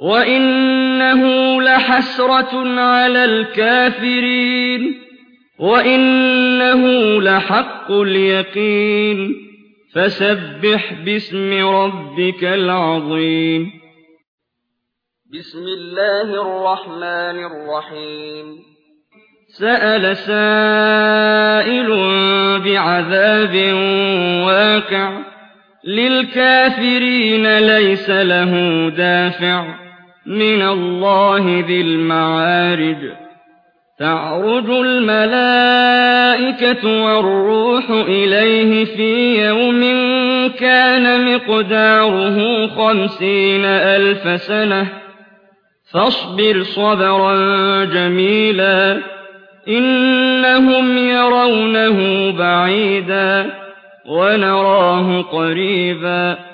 وإنه لحسرة على الكافرين وإنه لحق اليقين فسبح باسم ربك العظيم بسم الله الرحمن الرحيم سأل سائل بعذاب واقع للكافرين ليس له دافع من الله ذي المعارج. تعرج الملائكة والروح إليه في يوم كان مقداره خمسين ألف سنة. فاصبر صبرا جميلا إنهم يرونه بعيدا ونراه قريبا.